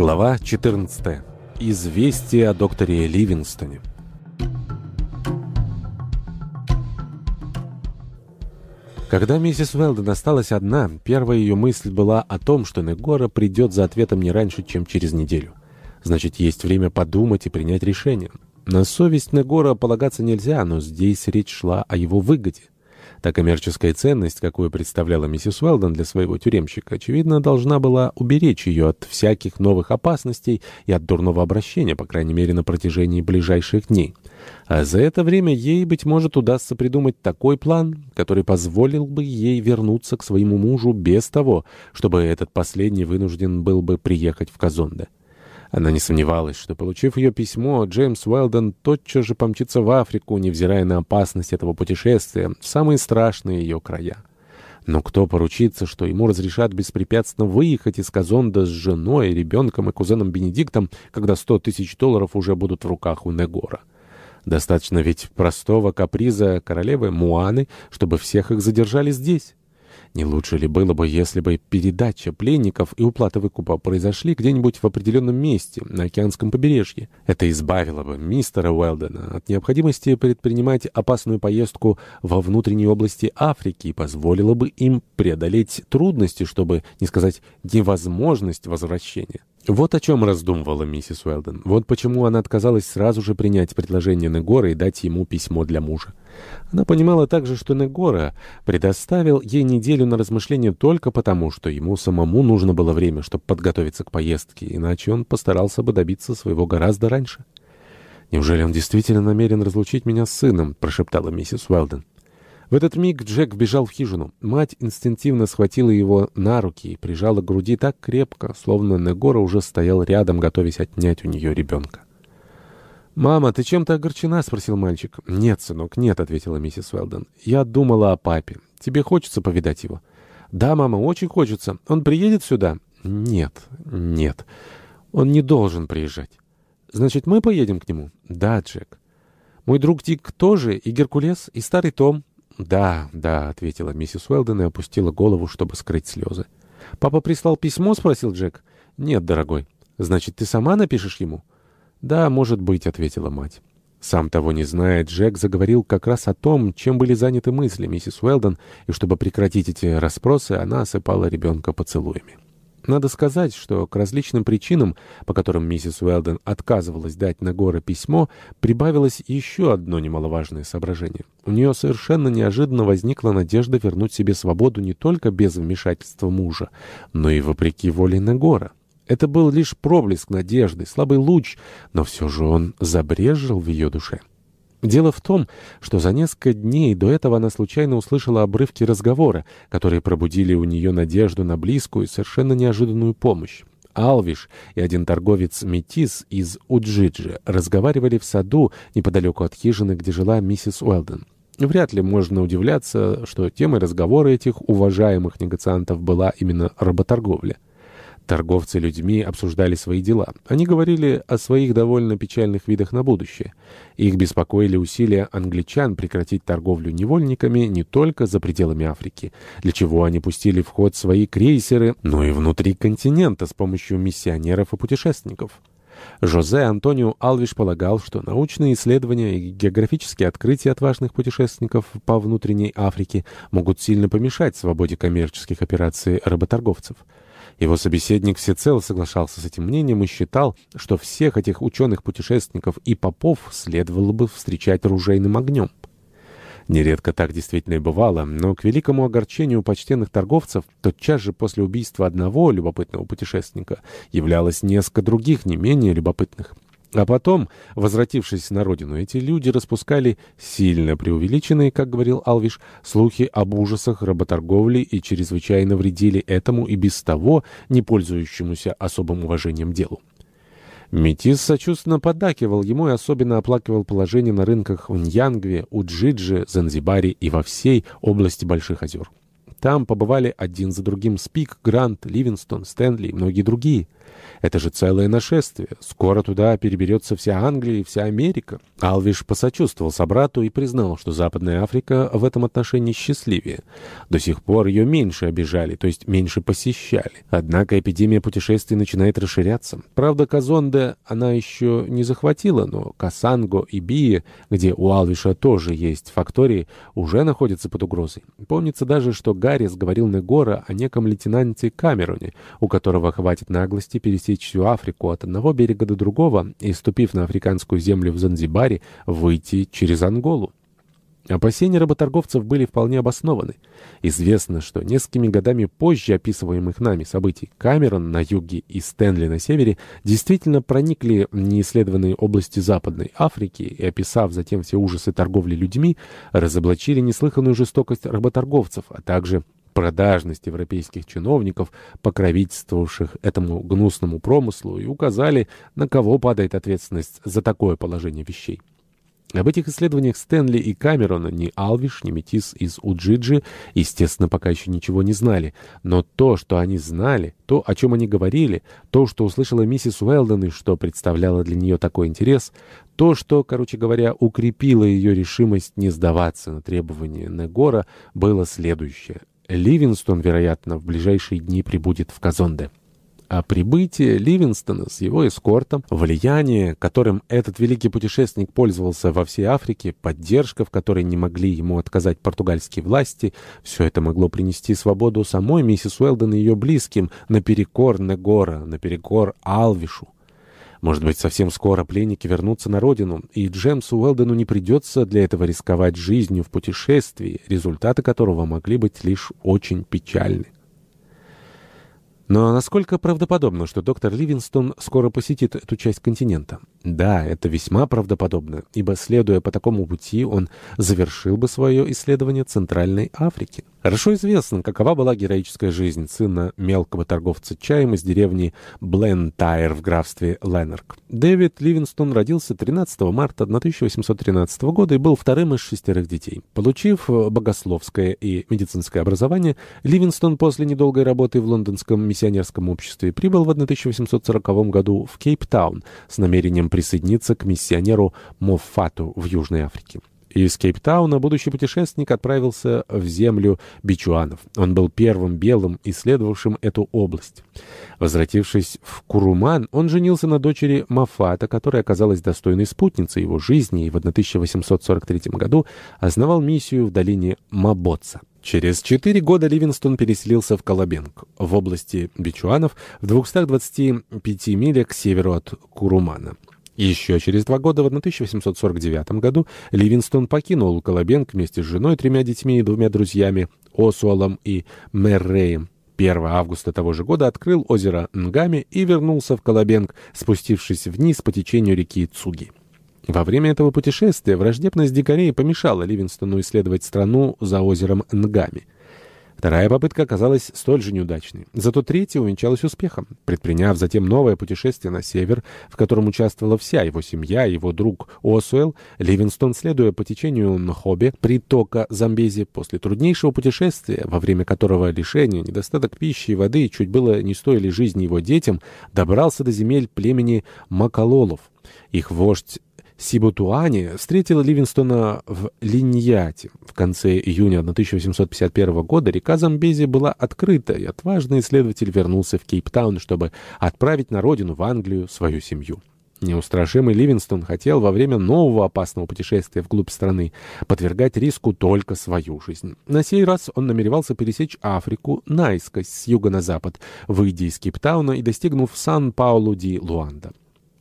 Глава 14. Известие о докторе Ливингстоне. Когда миссис Уэлден осталась одна, первая ее мысль была о том, что Негора придет за ответом не раньше, чем через неделю. Значит, есть время подумать и принять решение. На совесть Негора полагаться нельзя, но здесь речь шла о его выгоде. Та коммерческая ценность, какую представляла миссис Уэлдон для своего тюремщика, очевидно, должна была уберечь ее от всяких новых опасностей и от дурного обращения, по крайней мере, на протяжении ближайших дней. А за это время ей, быть может, удастся придумать такой план, который позволил бы ей вернуться к своему мужу без того, чтобы этот последний вынужден был бы приехать в Казонде. Она не сомневалась, что, получив ее письмо, Джеймс Уэлдон тотчас же помчится в Африку, невзирая на опасность этого путешествия, в самые страшные ее края. Но кто поручится, что ему разрешат беспрепятственно выехать из Казонда с женой, ребенком и кузеном Бенедиктом, когда сто тысяч долларов уже будут в руках у Негора? Достаточно ведь простого каприза королевы Муаны, чтобы всех их задержали здесь. Не лучше ли было бы, если бы передача пленников и уплата выкупа произошли где-нибудь в определенном месте, на океанском побережье? Это избавило бы мистера Уэлдена от необходимости предпринимать опасную поездку во внутренней области Африки и позволило бы им преодолеть трудности, чтобы не сказать невозможность возвращения. Вот о чем раздумывала миссис Уэлден. Вот почему она отказалась сразу же принять предложение Негора и дать ему письмо для мужа. Она понимала также, что Негора предоставил ей неделю на размышление только потому, что ему самому нужно было время, чтобы подготовиться к поездке, иначе он постарался бы добиться своего гораздо раньше. «Неужели он действительно намерен разлучить меня с сыном?» — прошептала миссис Уэлден. В этот миг Джек вбежал в хижину. Мать инстинктивно схватила его на руки и прижала к груди так крепко, словно Негора уже стоял рядом, готовясь отнять у нее ребенка. «Мама, ты чем-то огорчена?» — спросил мальчик. «Нет, сынок, нет», — ответила миссис Уэлден. «Я думала о папе. Тебе хочется повидать его?» «Да, мама, очень хочется. Он приедет сюда?» «Нет, нет. Он не должен приезжать». «Значит, мы поедем к нему?» «Да, Джек». «Мой друг Дик тоже, и Геркулес, и старый Том». «Да, да», — ответила миссис Уэлден и опустила голову, чтобы скрыть слезы. «Папа прислал письмо?» — спросил Джек. «Нет, дорогой». «Значит, ты сама напишешь ему?» «Да, может быть», — ответила мать. Сам того не зная, Джек заговорил как раз о том, чем были заняты мысли миссис Уэлден, и чтобы прекратить эти расспросы, она осыпала ребенка поцелуями. Надо сказать, что к различным причинам, по которым миссис Уэлден отказывалась дать на горы письмо, прибавилось еще одно немаловажное соображение. У нее совершенно неожиданно возникла надежда вернуть себе свободу не только без вмешательства мужа, но и вопреки воле Негора. Это был лишь проблеск надежды, слабый луч, но все же он забрежил в ее душе. Дело в том, что за несколько дней до этого она случайно услышала обрывки разговора, которые пробудили у нее надежду на близкую и совершенно неожиданную помощь. Алвиш и один торговец Метис из Уджиджи разговаривали в саду неподалеку от хижины, где жила миссис Уэлден. Вряд ли можно удивляться, что темой разговора этих уважаемых негациантов была именно работорговля. Торговцы людьми обсуждали свои дела. Они говорили о своих довольно печальных видах на будущее. Их беспокоили усилия англичан прекратить торговлю невольниками не только за пределами Африки, для чего они пустили в ход свои крейсеры, но и внутри континента с помощью миссионеров и путешественников. Жозе Антонио Алвиш полагал, что научные исследования и географические открытия отважных путешественников по внутренней Африке могут сильно помешать свободе коммерческих операций работорговцев. Его собеседник всецело соглашался с этим мнением и считал, что всех этих ученых-путешественников и попов следовало бы встречать ружейным огнем. Нередко так действительно и бывало, но к великому огорчению почтенных торговцев тотчас же после убийства одного любопытного путешественника являлось несколько других не менее любопытных. А потом, возвратившись на родину, эти люди распускали сильно преувеличенные, как говорил Алвиш, слухи об ужасах работорговли и чрезвычайно вредили этому и без того не пользующемуся особым уважением делу. Метис сочувственно поддакивал ему и особенно оплакивал положение на рынках в Ньянгве, Уджидже, Занзибаре и во всей области Больших озер. Там побывали один за другим Спик, Грант, Ливинстон, Стэнли и многие другие. Это же целое нашествие. Скоро туда переберется вся Англия и вся Америка. Алвиш посочувствовал собрату и признал, что Западная Африка в этом отношении счастливее. До сих пор ее меньше обижали, то есть меньше посещали. Однако эпидемия путешествий начинает расширяться. Правда, Казонде она еще не захватила, но Касанго и Бие, где у Алвиша тоже есть фактории, уже находятся под угрозой. Помнится даже, что Гаррис говорил Негора о неком лейтенанте Камероне, у которого хватит наглости пересечь всю Африку от одного берега до другого и, ступив на африканскую землю в Занзибаре, выйти через Анголу. Опасения работорговцев были вполне обоснованы. Известно, что несколькими годами позже описываемых нами событий Камерон на юге и Стэнли на севере действительно проникли в неисследованные области Западной Африки и, описав затем все ужасы торговли людьми, разоблачили неслыханную жестокость работорговцев, а также продажность европейских чиновников, покровительствовавших этому гнусному промыслу, и указали, на кого падает ответственность за такое положение вещей. Об этих исследованиях Стэнли и Камерона ни Алвиш, ни Метис из Уджиджи, естественно, пока еще ничего не знали. Но то, что они знали, то, о чем они говорили, то, что услышала миссис Уэлдон и что представляло для нее такой интерес, то, что, короче говоря, укрепило ее решимость не сдаваться на требования Негора, было следующее. Ливинстон, вероятно, в ближайшие дни прибудет в Казонде. А прибытие Ливинстона с его эскортом, влияние, которым этот великий путешественник пользовался во всей Африке, поддержка, в которой не могли ему отказать португальские власти, все это могло принести свободу самой миссис Уэлдон и ее близким, наперекор Негора, наперекор Алвишу. Может быть, совсем скоро пленники вернутся на родину, и Джемсу Уэлдену не придется для этого рисковать жизнью в путешествии, результаты которого могли быть лишь очень печальны. Но насколько правдоподобно, что доктор Ливинстон скоро посетит эту часть континента? Да, это весьма правдоподобно, ибо, следуя по такому пути, он завершил бы свое исследование Центральной Африки. Хорошо известно, какова была героическая жизнь сына мелкого торговца чаем из деревни Блентайр в графстве Леннерк. Дэвид Ливинстон родился 13 марта 1813 года и был вторым из шестерых детей. Получив богословское и медицинское образование, Ливинстон после недолгой работы в лондонском миссионерском обществе прибыл в 1840 году в Кейптаун с намерением присоединиться к миссионеру Моффату в Южной Африке. Из Кейптауна будущий путешественник отправился в землю бичуанов. Он был первым белым, исследовавшим эту область. Возвратившись в Куруман, он женился на дочери Мафата, которая оказалась достойной спутницей его жизни и в 1843 году основал миссию в долине Мабоца. Через четыре года Ливингстон переселился в Колобенг, в области Бичуанов, в 225 милях к северу от Курумана. Еще через два года, в 1849 году, Ливинстон покинул Колобенг вместе с женой, тремя детьми и двумя друзьями, Осуалом и Мерреем. 1 августа того же года открыл озеро Нгами и вернулся в Колобенг, спустившись вниз по течению реки Цуги. Во время этого путешествия враждебность дикарей помешала Ливинстону исследовать страну за озером Нгами. Вторая попытка оказалась столь же неудачной. Зато третья увенчалась успехом. Предприняв затем новое путешествие на север, в котором участвовала вся его семья и его друг Осуэлл, Ливинстон, следуя по течению Нхобе, притока Замбези, после труднейшего путешествия, во время которого лишение, недостаток пищи и воды чуть было не стоили жизни его детям, добрался до земель племени Макалолов. Их вождь Сибутуани встретила Ливинстона в Линьяте. В конце июня 1851 года река Замбези была открыта, и отважный исследователь вернулся в Кейптаун, чтобы отправить на родину, в Англию, свою семью. Неустрашимый Ливинстон хотел во время нового опасного путешествия вглубь страны подвергать риску только свою жизнь. На сей раз он намеревался пересечь Африку наискось с юга на запад, выйдя из Кейптауна и достигнув Сан-Паулу-ди-Луанда.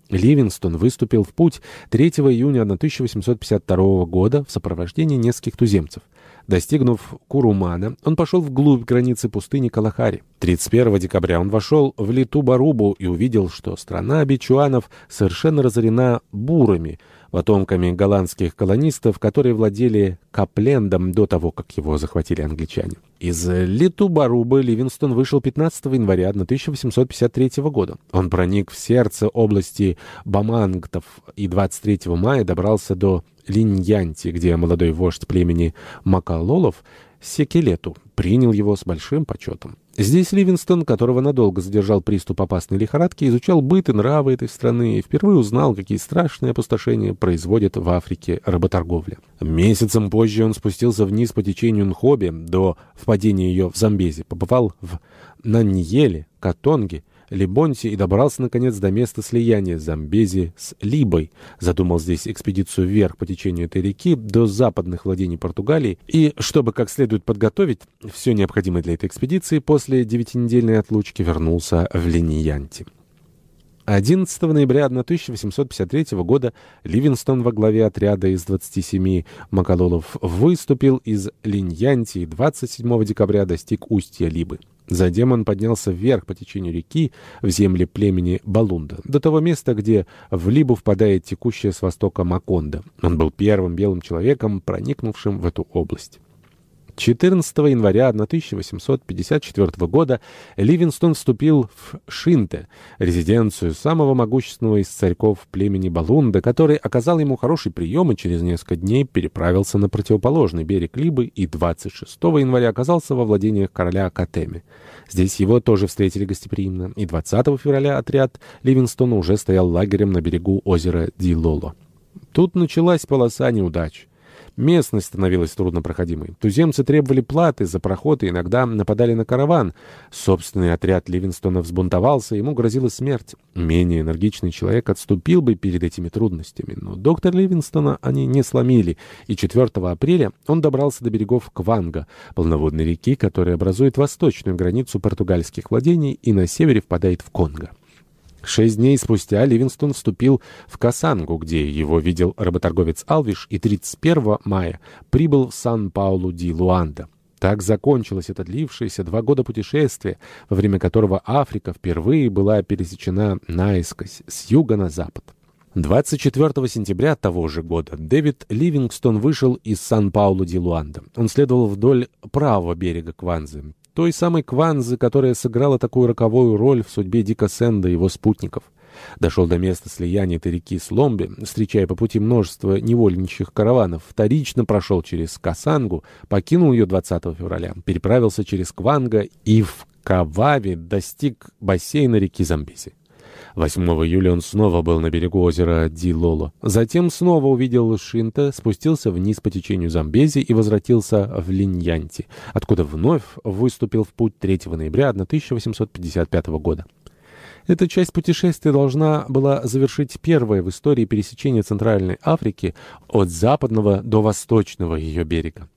Ливингстон выступил в путь 3 июня 1852 года в сопровождении нескольких туземцев. Достигнув Курумана, он пошел вглубь границы пустыни Калахари. 31 декабря он вошел в Литу-Барубу и увидел, что страна бичуанов совершенно разорена бурами, потомками голландских колонистов, которые владели Каплендом до того, как его захватили англичане. Из Литу-Барубы Ливингстон вышел 15 января 1853 года. Он проник в сердце области Бамангтов и 23 мая добрался до Линьянти, где молодой вождь племени Макалолов Секелету, принял его с большим почетом. Здесь Ливингстон, которого надолго задержал приступ опасной лихорадки, изучал быт и нравы этой страны и впервые узнал, какие страшные опустошения производит в Африке работорговля. Месяцем позже он спустился вниз по течению Нхоби до впадения ее в Замбези, побывал в Наньеле, Катонге, Либонте и добрался, наконец, до места слияния Замбези с Либой. Задумал здесь экспедицию вверх по течению этой реки до западных владений Португалии. И, чтобы как следует подготовить все необходимое для этой экспедиции, после девятинедельной отлучки вернулся в Линьянти. 11 ноября 1853 года Ливингстон во главе отряда из 27 макалолов выступил из Линьянти и 27 декабря достиг устья Либы. Затем он поднялся вверх по течению реки в земли племени Балунда, до того места, где в Либу впадает текущая с востока Маконда. Он был первым белым человеком, проникнувшим в эту область. 14 января 1854 года Ливингстон вступил в Шинте, резиденцию самого могущественного из царьков племени Балунда, который оказал ему хороший прием и через несколько дней переправился на противоположный берег Либы и 26 января оказался во владениях короля Катеми. Здесь его тоже встретили гостеприимно, и 20 февраля отряд Ливингстона уже стоял лагерем на берегу озера Дилоло. Тут началась полоса неудач. Местность становилась труднопроходимой. Туземцы требовали платы за проход и иногда нападали на караван. Собственный отряд Ливинстона взбунтовался, ему грозила смерть. Менее энергичный человек отступил бы перед этими трудностями, но доктор Ливинстона они не сломили, и 4 апреля он добрался до берегов Кванга, полноводной реки, которая образует восточную границу португальских владений и на севере впадает в Конго. Шесть дней спустя Ливингстон вступил в Касангу, где его видел работорговец Алвиш, и 31 мая прибыл в Сан-Паулу-ди-Луанда. Так закончилось это длившееся два года путешествия, во время которого Африка впервые была пересечена наискось, с юга на запад. 24 сентября того же года Дэвид Ливингстон вышел из Сан-Паулу-ди-Луанда. Он следовал вдоль правого берега Кванзы, той самой Кванзы, которая сыграла такую роковую роль в судьбе Дика Сенда и его спутников. Дошел до места слияния этой реки с Ломби, встречая по пути множество невольничьих караванов, вторично прошел через Касангу, покинул ее 20 февраля, переправился через Кванга и в Кававе достиг бассейна реки Замбези. 8 июля он снова был на берегу озера Ди-Лоло. Затем снова увидел Шинта, спустился вниз по течению Замбези и возвратился в Линьянти, откуда вновь выступил в путь 3 ноября 1855 года. Эта часть путешествия должна была завершить первое в истории пересечение Центральной Африки от западного до восточного ее берега.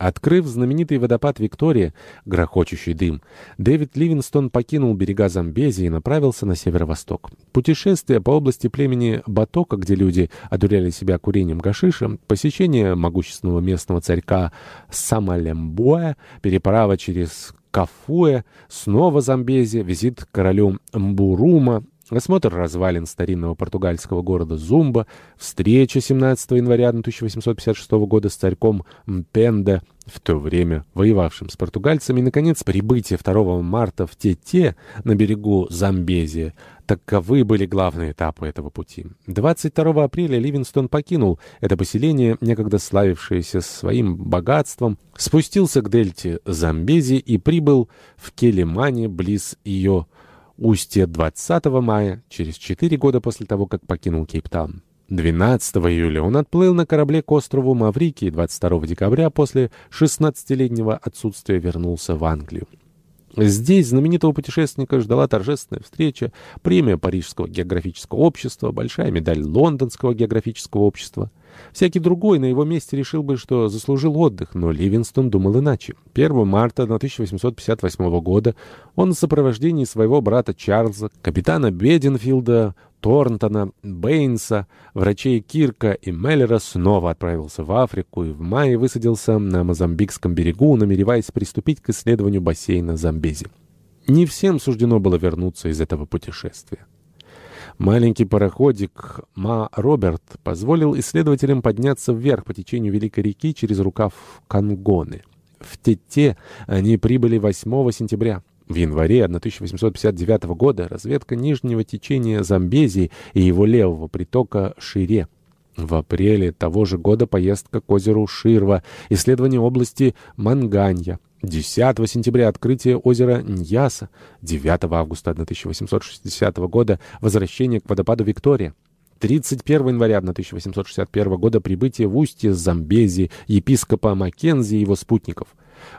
Открыв знаменитый водопад Виктория, грохочущий дым, Дэвид Ливинстон покинул берега Замбези и направился на северо-восток. Путешествие по области племени Батока, где люди одуряли себя курением гашиша, посещение могущественного местного царька Самалембуэ, переправа через Кафуэ, снова Замбези, визит к королю Мбурума, осмотр развалин старинного португальского города Зумба, встреча 17 января 1856 года с царьком Мпенде, в то время воевавшим с португальцами, и, наконец, прибытие 2 марта в Тете на берегу Замбези. Таковы были главные этапы этого пути. 22 апреля Ливингстон покинул это поселение, некогда славившееся своим богатством, спустился к дельте Замбези и прибыл в Келимане близ ее устье 20 мая, через четыре года после того, как покинул Кейптаун. 12 июля он отплыл на корабле к острову Маврики и 22 декабря после 16-летнего отсутствия вернулся в Англию. Здесь знаменитого путешественника ждала торжественная встреча, премия Парижского географического общества, большая медаль Лондонского географического общества. Всякий другой на его месте решил бы, что заслужил отдых, но Ливингстон думал иначе. 1 марта 1858 года он в сопровождении своего брата Чарльза, капитана Беденфилда, Торнтона, Бэйнса, врачей Кирка и Меллера снова отправился в Африку и в мае высадился на Мозамбикском берегу, намереваясь приступить к исследованию бассейна Замбези. Не всем суждено было вернуться из этого путешествия. Маленький пароходик Ма Роберт позволил исследователям подняться вверх по течению Великой реки через рукав Кангоны. В Тете они прибыли 8 сентября. В январе 1859 года разведка нижнего течения Замбези и его левого притока Шире. В апреле того же года поездка к озеру Ширва, исследование области Манганья. 10 сентября открытие озера Ньяса, 9 августа 1860 года возвращение к водопаду Виктория. 31 января 1861 года прибытие в устье Замбези епископа Маккензи и его спутников.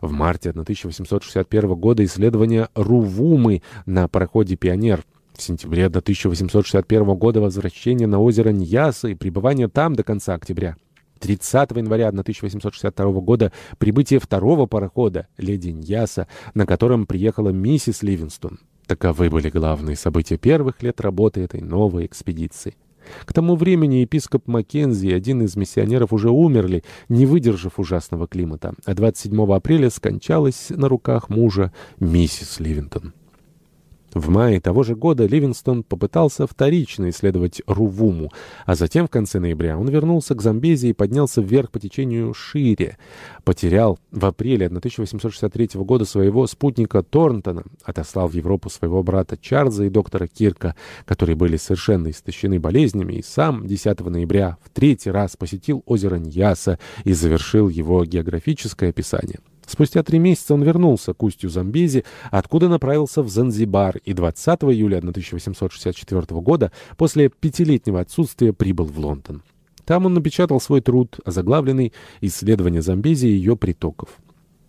В марте 1861 года исследование Рувумы на пароходе «Пионер». В сентябре 1861 года возвращение на озеро Ньяса и пребывание там до конца октября. 30 января 1862 года прибытие второго парохода «Леди Ньяса», на котором приехала миссис Ливинстон. Таковы были главные события первых лет работы этой новой экспедиции. К тому времени епископ Маккензи и один из миссионеров уже умерли, не выдержав ужасного климата, а 27 апреля скончалась на руках мужа миссис Ливинтон. В мае того же года Ливингстон попытался вторично исследовать Рувуму, а затем в конце ноября он вернулся к Замбези и поднялся вверх по течению Шире. Потерял в апреле 1863 года своего спутника Торнтона, отослал в Европу своего брата Чарльза и доктора Кирка, которые были совершенно истощены болезнями, и сам 10 ноября в третий раз посетил озеро Ньяса и завершил его географическое описание. Спустя три месяца он вернулся к устью Замбези, откуда направился в Занзибар, и 20 июля 1864 года, после пятилетнего отсутствия, прибыл в Лондон. Там он напечатал свой труд, озаглавленный «Исследование Замбези и ее притоков».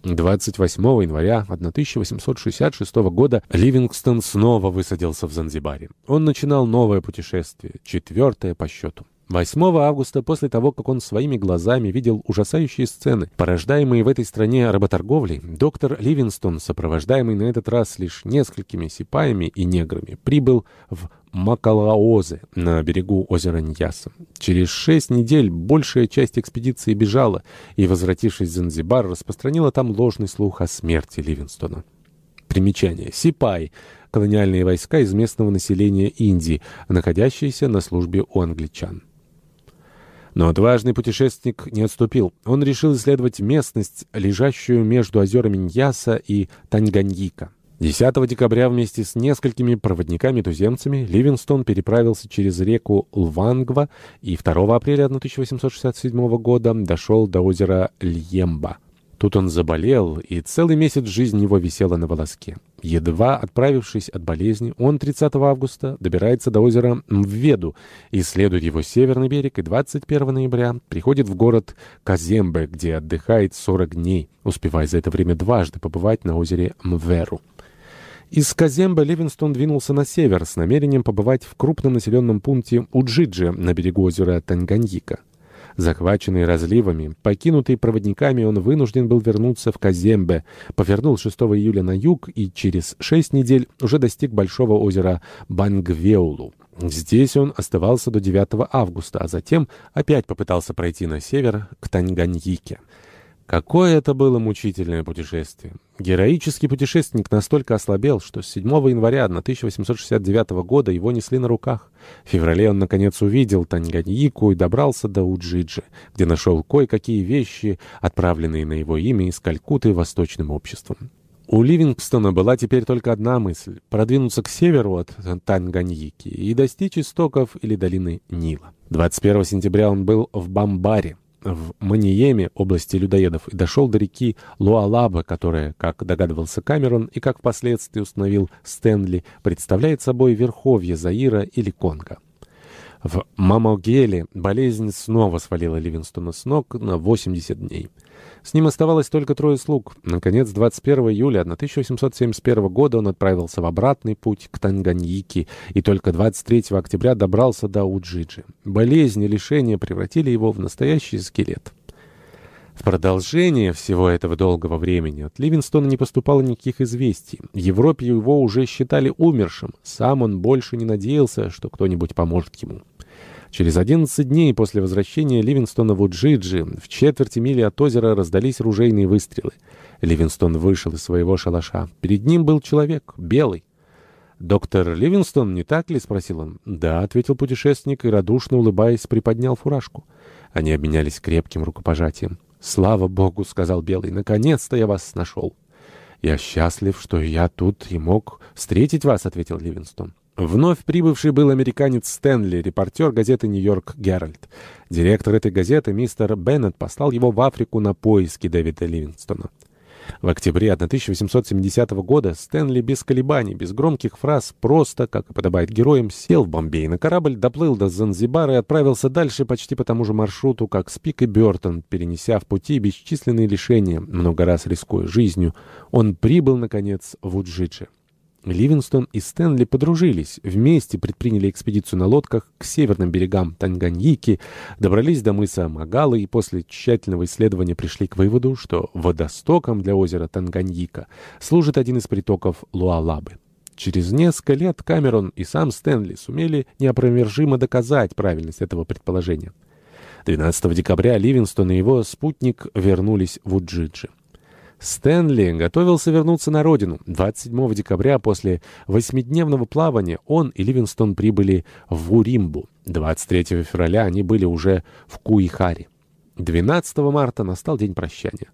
28 января 1866 года Ливингстон снова высадился в Занзибаре. Он начинал новое путешествие, четвертое по счету. 8 августа, после того, как он своими глазами видел ужасающие сцены, порождаемые в этой стране работорговлей, доктор Ливинстон, сопровождаемый на этот раз лишь несколькими сипаями и неграми, прибыл в Макалаозе на берегу озера Ньяса. Через шесть недель большая часть экспедиции бежала и, возвратившись в Занзибар, распространила там ложный слух о смерти Ливинстона. Примечание. Сипай – колониальные войска из местного населения Индии, находящиеся на службе у англичан. Но отважный путешественник не отступил. Он решил исследовать местность, лежащую между озерами Ньяса и Танганьика. 10 декабря вместе с несколькими проводниками-туземцами Ливингстон переправился через реку Лвангва и 2 апреля 1867 года дошел до озера Льемба. Тут он заболел, и целый месяц жизнь его висела на волоске. Едва отправившись от болезни, он 30 августа добирается до озера Мведу, исследует его северный берег и 21 ноября приходит в город Казембе, где отдыхает 40 дней, успевая за это время дважды побывать на озере Мверу. Из Казембе Ливинстон двинулся на север с намерением побывать в крупном населенном пункте Уджиджи на берегу озера Танганьика. Захваченный разливами, покинутый проводниками, он вынужден был вернуться в Казембе, повернул 6 июля на юг и через шесть недель уже достиг большого озера Бангвеулу. Здесь он оставался до 9 августа, а затем опять попытался пройти на север к Танганьике. Какое это было мучительное путешествие! Героический путешественник настолько ослабел, что с 7 января 1869 года его несли на руках. В феврале он, наконец, увидел Танганьику и добрался до Уджиджи, где нашел кое-какие вещи, отправленные на его имя из Калькуты восточным обществом. У Ливингстона была теперь только одна мысль — продвинуться к северу от Танганьики и достичь истоков или долины Нила. 21 сентября он был в Бамбаре в Маниеме, области людоедов, и дошел до реки Луалаба, которая, как догадывался Камерон и как впоследствии установил Стэнли, представляет собой верховье Заира или Конго. В Мамогеле болезнь снова свалила Ливинстона с ног на 80 дней. С ним оставалось только трое слуг. Наконец, 21 июля 1871 года он отправился в обратный путь к Танганьике и только 23 октября добрался до Уджиджи. Болезнь и лишения превратили его в настоящий скелет. В продолжение всего этого долгого времени от Ливинстона не поступало никаких известий. В Европе его уже считали умершим. Сам он больше не надеялся, что кто-нибудь поможет ему. Через 11 дней после возвращения Ливинстона в Уджиджи в четверти мили от озера раздались ружейные выстрелы. Ливинстон вышел из своего шалаша. Перед ним был человек, белый. «Доктор Ливинстон, не так ли?» — спросил он. «Да», — ответил путешественник и, радушно улыбаясь, приподнял фуражку. Они обменялись крепким рукопожатием. «Слава Богу!» — сказал Белый. «Наконец-то я вас нашел!» «Я счастлив, что я тут и мог встретить вас», — ответил Ливинстон. Вновь прибывший был американец Стэнли, репортер газеты «Нью-Йорк Геральд». Директор этой газеты, мистер Беннет, послал его в Африку на поиски Дэвида Ливингстона. В октябре 1870 года Стэнли без колебаний, без громких фраз, просто, как и подобает героям, сел в Бомбей на корабль, доплыл до Занзибара и отправился дальше почти по тому же маршруту, как Спик и Бертон, перенеся в пути бесчисленные лишения, много раз рискуя жизнью. Он прибыл, наконец, в Уджидже. Ливингстон и Стэнли подружились, вместе предприняли экспедицию на лодках к северным берегам Танганьики, добрались до мыса Магалы и после тщательного исследования пришли к выводу, что водостоком для озера Танганьика служит один из притоков Луалабы. Через несколько лет Камерон и сам Стэнли сумели неопровержимо доказать правильность этого предположения. 12 декабря Ливингстон и его спутник вернулись в Уджиджи. Стэнли готовился вернуться на родину. 27 декабря после восьмидневного плавания он и Ливингстон прибыли в Уримбу. 23 февраля они были уже в Куихаре. 12 марта настал день прощания.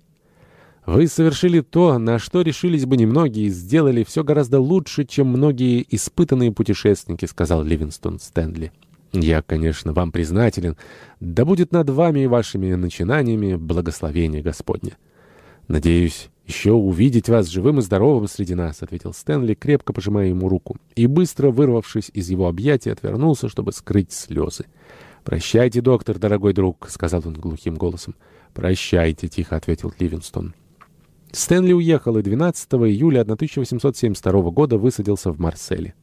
«Вы совершили то, на что решились бы немногие, и сделали все гораздо лучше, чем многие испытанные путешественники», — сказал Ливингстон Стэнли. «Я, конечно, вам признателен. Да будет над вами и вашими начинаниями благословение Господне». «Надеюсь, еще увидеть вас живым и здоровым среди нас», — ответил Стэнли, крепко пожимая ему руку, и, быстро вырвавшись из его объятий, отвернулся, чтобы скрыть слезы. «Прощайте, доктор, дорогой друг», — сказал он глухим голосом. «Прощайте», — тихо ответил Ливинстон. Стэнли уехал и 12 июля 1872 года высадился в Марселе.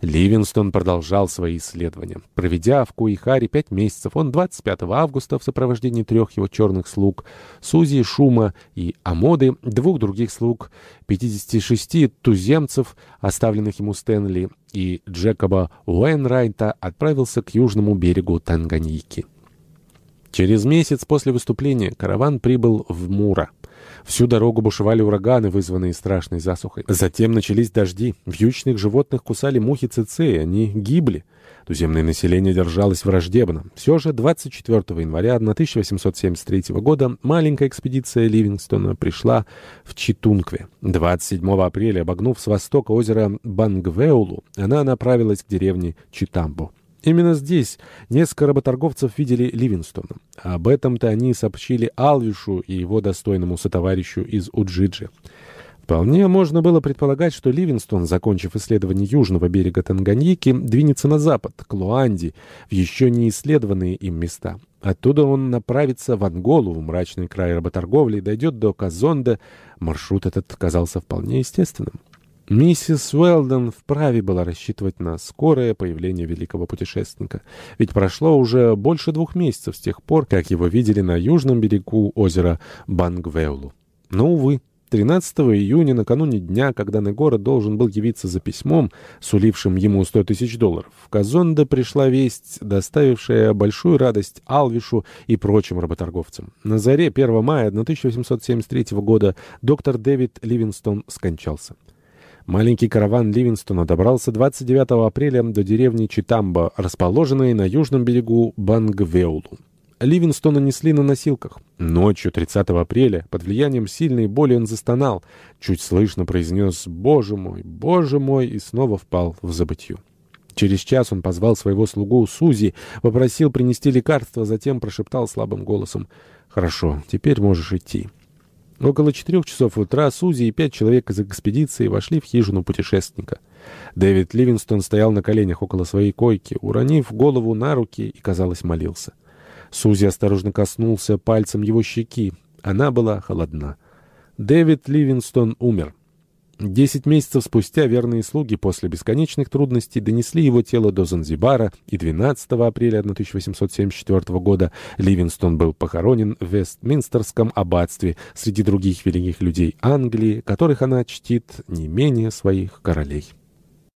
Ливинстон продолжал свои исследования. Проведя в Куихаре пять месяцев, он 25 августа в сопровождении трех его черных слуг, Сузи, Шума и Амоды, двух других слуг, 56 туземцев, оставленных ему Стэнли, и Джекоба Уэнрайта, отправился к южному берегу Танганьики. Через месяц после выступления караван прибыл в Мура. Всю дорогу бушевали ураганы, вызванные страшной засухой. Затем начались дожди. Вьючных животных кусали мухи цицеи, они гибли. Туземное население держалось враждебно. Все же 24 января 1873 года маленькая экспедиция Ливингстона пришла в Читункве. 27 апреля, обогнув с востока озеро Бангвеулу, она направилась к деревне Читамбо. Именно здесь несколько работорговцев видели Ливингстона. Об этом-то они сообщили Алвишу и его достойному сотоварищу из Уджиджи. Вполне можно было предполагать, что Ливингстон, закончив исследование южного берега Танганьики, двинется на запад, к Луанди, в еще не исследованные им места. Оттуда он направится в Анголу, в мрачный край работорговли, дойдет до Казонда. Маршрут этот казался вполне естественным. Миссис Уэлдон вправе была рассчитывать на скорое появление великого путешественника, ведь прошло уже больше двух месяцев с тех пор, как его видели на южном берегу озера Бангвеулу. Но, увы, 13 июня, накануне дня, когда Негора должен был явиться за письмом, сулившим ему 100 тысяч долларов, в Казонде пришла весть, доставившая большую радость Алвишу и прочим работорговцам. На заре 1 мая 1873 года доктор Дэвид Ливинстон скончался. Маленький караван Ливинстона добрался 29 апреля до деревни Читамба, расположенной на южном берегу Бангвеулу. Ливинстона несли на носилках. Ночью 30 апреля, под влиянием сильной боли, он застонал. Чуть слышно произнес «Боже мой, Боже мой!» и снова впал в забытье. Через час он позвал своего слугу Сузи, попросил принести лекарство, затем прошептал слабым голосом «Хорошо, теперь можешь идти». Около четырех часов утра Сузи и пять человек из экспедиции вошли в хижину путешественника. Дэвид Ливинстон стоял на коленях около своей койки, уронив голову на руки и, казалось, молился. Сузи осторожно коснулся пальцем его щеки. Она была холодна. Дэвид Ливинстон умер. Десять месяцев спустя верные слуги после бесконечных трудностей донесли его тело до Занзибара, и 12 апреля 1874 года Ливинстон был похоронен в Вестминстерском аббатстве среди других великих людей Англии, которых она чтит не менее своих королей.